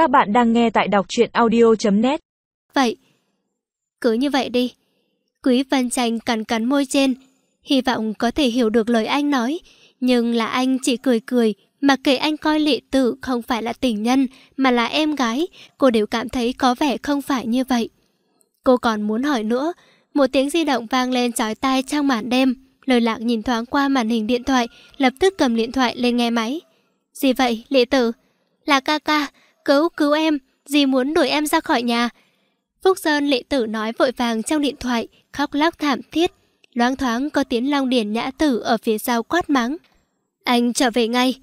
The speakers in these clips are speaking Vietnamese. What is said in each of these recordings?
Các bạn đang nghe tại đọc truyện audio.net Vậy, cứ như vậy đi. Quý Văn Tranh cắn cắn môi trên, hy vọng có thể hiểu được lời anh nói, nhưng là anh chỉ cười cười, mà kể anh coi lệ tử không phải là tình nhân, mà là em gái, cô đều cảm thấy có vẻ không phải như vậy. Cô còn muốn hỏi nữa, một tiếng di động vang lên chói tai trong màn đêm, lời lạc nhìn thoáng qua màn hình điện thoại, lập tức cầm điện thoại lên nghe máy. Gì vậy, lệ tử? Là ca ca, cứu cứu em, dì muốn đuổi em ra khỏi nhà. Phúc Sơn lệ tử nói vội vàng trong điện thoại, khóc lóc thảm thiết. Loáng thoáng có tiếng long điển nhã tử ở phía sau quát mắng. Anh trở về ngay.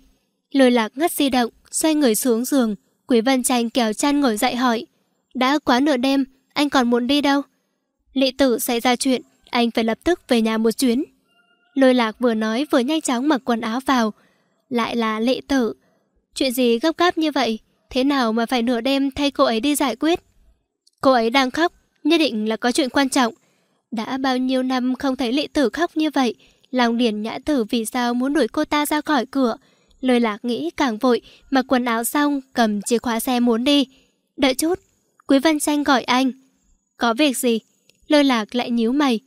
Lôi lạc ngắt di động, xoay người xuống giường. Quý Văn Tranh kéo chăn ngồi dậy hỏi. Đã quá nửa đêm, anh còn muốn đi đâu? Lệ tử xảy ra chuyện, anh phải lập tức về nhà một chuyến. Lôi lạc vừa nói vừa nhanh chóng mặc quần áo vào. Lại là lệ tử. Chuyện gì gấp gáp như vậy? Thế nào mà phải nửa đêm thay cô ấy đi giải quyết? Cô ấy đang khóc, nhất định là có chuyện quan trọng. Đã bao nhiêu năm không thấy lệ tử khóc như vậy, lòng điển nhã tử vì sao muốn đuổi cô ta ra khỏi cửa. Lôi lạc nghĩ càng vội, mặc quần áo xong, cầm chìa khóa xe muốn đi. Đợi chút, Quý Văn Tranh gọi anh. Có việc gì? Lôi lạc lại nhíu mày.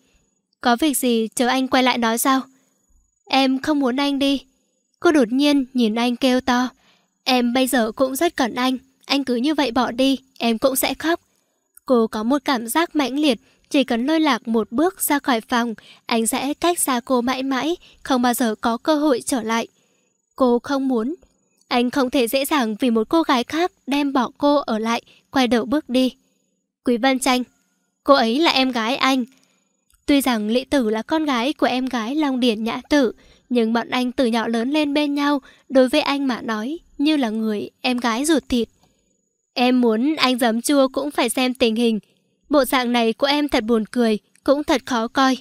Có việc gì chờ anh quay lại nói sao? Em không muốn anh đi. Cô đột nhiên nhìn anh kêu to. Em bây giờ cũng rất cần anh. Anh cứ như vậy bỏ đi, em cũng sẽ khóc. Cô có một cảm giác mãnh liệt, chỉ cần lôi lạc một bước ra khỏi phòng, anh sẽ cách xa cô mãi mãi, không bao giờ có cơ hội trở lại. Cô không muốn. Anh không thể dễ dàng vì một cô gái khác đem bỏ cô ở lại, quay đầu bước đi. Quý Văn Tranh, cô ấy là em gái anh. Tuy rằng lệ Tử là con gái của em gái Long Điển Nhã Tử, nhưng bọn anh từ nhỏ lớn lên bên nhau, đối với anh mà nói, như là người em gái ruột thịt. Em muốn anh giấm chua cũng phải xem tình hình. Bộ dạng này của em thật buồn cười, cũng thật khó coi.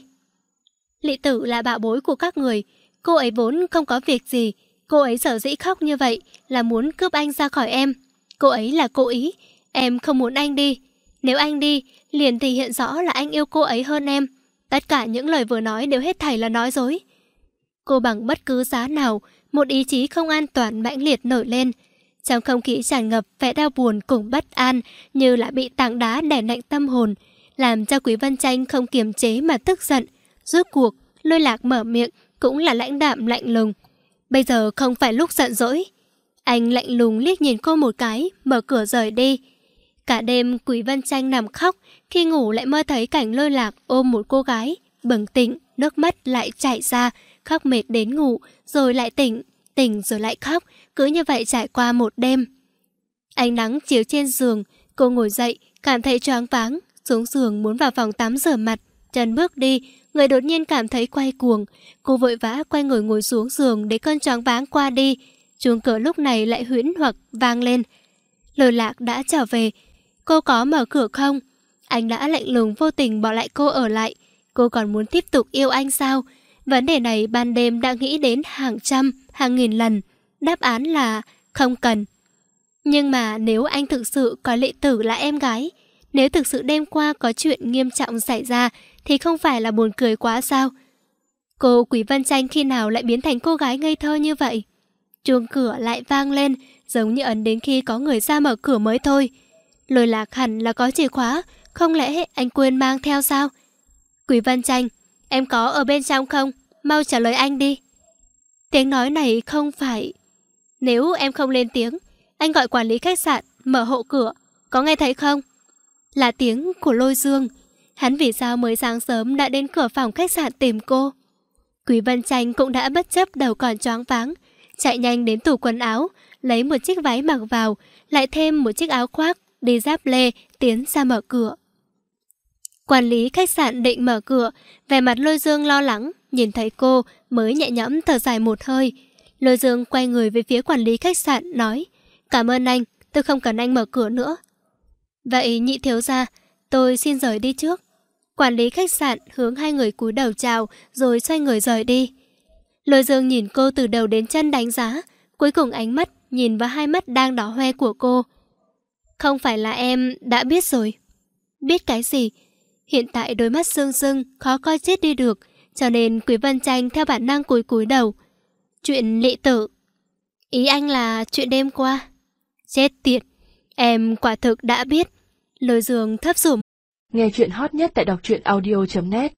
Lị tử là bạo bối của các người, cô ấy vốn không có việc gì. Cô ấy sở dĩ khóc như vậy là muốn cướp anh ra khỏi em. Cô ấy là cố ý, em không muốn anh đi. Nếu anh đi, liền thì hiện rõ là anh yêu cô ấy hơn em. Tất cả những lời vừa nói đều hết thảy là nói dối. Cô bằng bất cứ giá nào, một ý chí không an toàn mãnh liệt nổi lên. Trong không khí tràn ngập vẻ đau buồn cùng bất an như là bị tảng đá đè nạnh tâm hồn, làm cho Quý Vân Tranh không kiềm chế mà tức giận. Rốt cuộc, lôi lạc mở miệng cũng là lãnh đạm lạnh lùng. Bây giờ không phải lúc giận dỗi. Anh lạnh lùng liếc nhìn cô một cái, mở cửa rời đi. Cả đêm Quý Vân Tranh nằm khóc, khi ngủ lại mơ thấy cảnh lôi lạc ôm một cô gái. Bừng tỉnh, nước mắt lại chảy ra, khóc mệt đến ngủ, rồi lại tỉnh, tỉnh rồi lại khóc, cứ như vậy trải qua một đêm. Ánh nắng chiếu trên giường, cô ngồi dậy, cảm thấy choáng váng, xuống giường muốn vào phòng tắm rửa mặt, chân bước đi, người đột nhiên cảm thấy quay cuồng, cô vội vã quay người ngồi xuống giường để cơn choáng váng qua đi. Chuông cửa lúc này lại huyễn hoặc vang lên. Lôi lạc đã trở về, cô có mở cửa không? Anh đã lạnh lùng vô tình bỏ lại cô ở lại, cô còn muốn tiếp tục yêu anh sao? Vấn đề này ban đêm đã nghĩ đến hàng trăm, hàng nghìn lần. Đáp án là không cần. Nhưng mà nếu anh thực sự có lệ tử là em gái, nếu thực sự đêm qua có chuyện nghiêm trọng xảy ra thì không phải là buồn cười quá sao? Cô Quý Văn Tranh khi nào lại biến thành cô gái ngây thơ như vậy? Chuông cửa lại vang lên, giống như ấn đến khi có người ra mở cửa mới thôi. Lôi lạc hẳn là có chìa khóa, không lẽ anh quên mang theo sao? Quý Văn Tranh, em có ở bên trong không? Mau trả lời anh đi. Tiếng nói này không phải... Nếu em không lên tiếng, anh gọi quản lý khách sạn, mở hộ cửa. Có nghe thấy không? Là tiếng của lôi dương. Hắn vì sao mới sáng sớm đã đến cửa phòng khách sạn tìm cô? Quý Vân Tranh cũng đã bất chấp đầu còn choáng váng. Chạy nhanh đến tủ quần áo, lấy một chiếc váy mặc vào, lại thêm một chiếc áo khoác, đi giáp lê, tiến ra mở cửa. Quản lý khách sạn định mở cửa, vẻ mặt lôi dương lo lắng, nhìn thấy cô mới nhẹ nhõm thở dài một hơi. Lôi dương quay người về phía quản lý khách sạn, nói Cảm ơn anh, tôi không cần anh mở cửa nữa. Vậy nhị thiếu ra, tôi xin rời đi trước. Quản lý khách sạn hướng hai người cúi đầu chào rồi xoay người rời đi. Lôi dương nhìn cô từ đầu đến chân đánh giá, cuối cùng ánh mắt nhìn vào hai mắt đang đỏ hoe của cô. Không phải là em đã biết rồi. Biết cái gì? Hiện tại đôi mắt sưng sưng, khó coi chết đi được, cho nên Quý Vân Tranh theo bản năng cúi cúi đầu. Chuyện lệ tử. Ý anh là chuyện đêm qua. Chết tiệt. Em quả thực đã biết. Lời giường thấp rủm. Nghe chuyện hot nhất tại đọc truyện audio.net